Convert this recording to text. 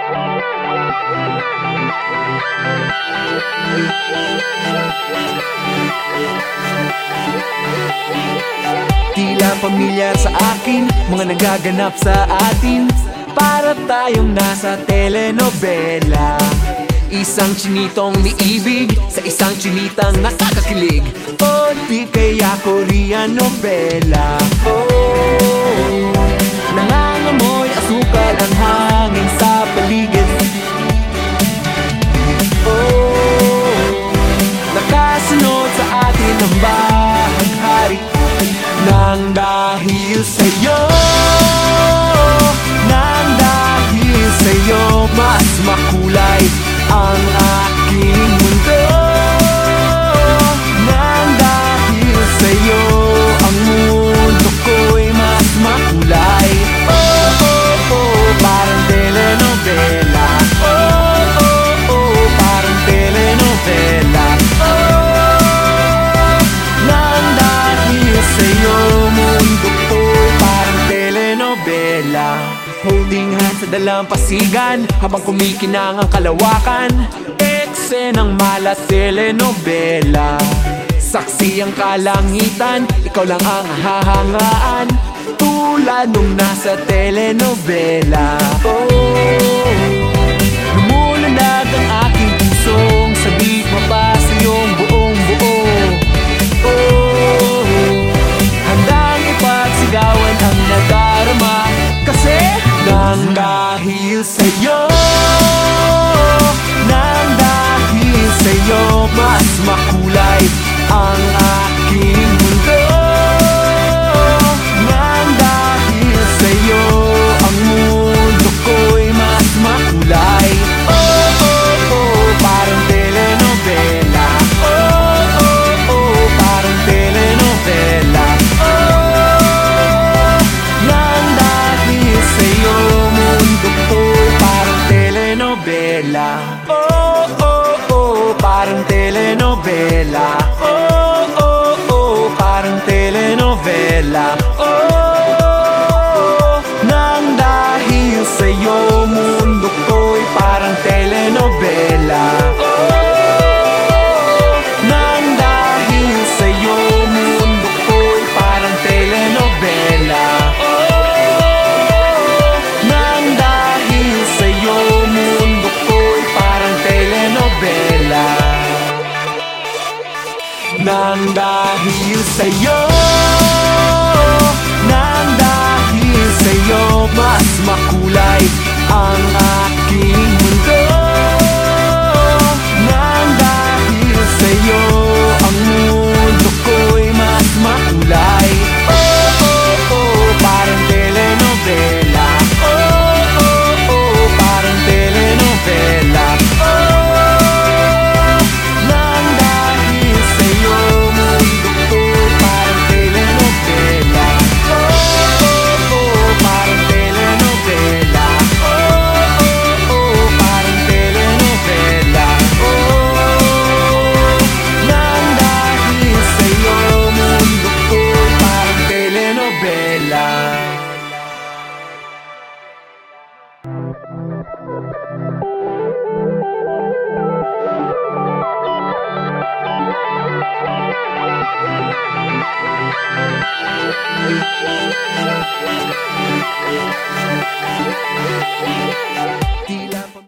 Tila pamilyar sa akin Mga nagaganap sa atin. Para tayong nasa telenovela. Isang chinitong niibig Sa isang chinitang nakakakilig. O di kaya Korean novela. Nang dahil sa'yo. Nang dahil sa'yo Mas makulay. Holding hands sa dalampasigan Habang kumikinang ang kalawakan. Eksenang mala telenovela. Saksi ang kalangitan Ikaw lang ang hahangaan. Tulad nung nasa telenovela. Oh. sa'yo. Nang dahil sa'yo mas makulay ang aking canela. なんだひせよなんだひせよ mas makulay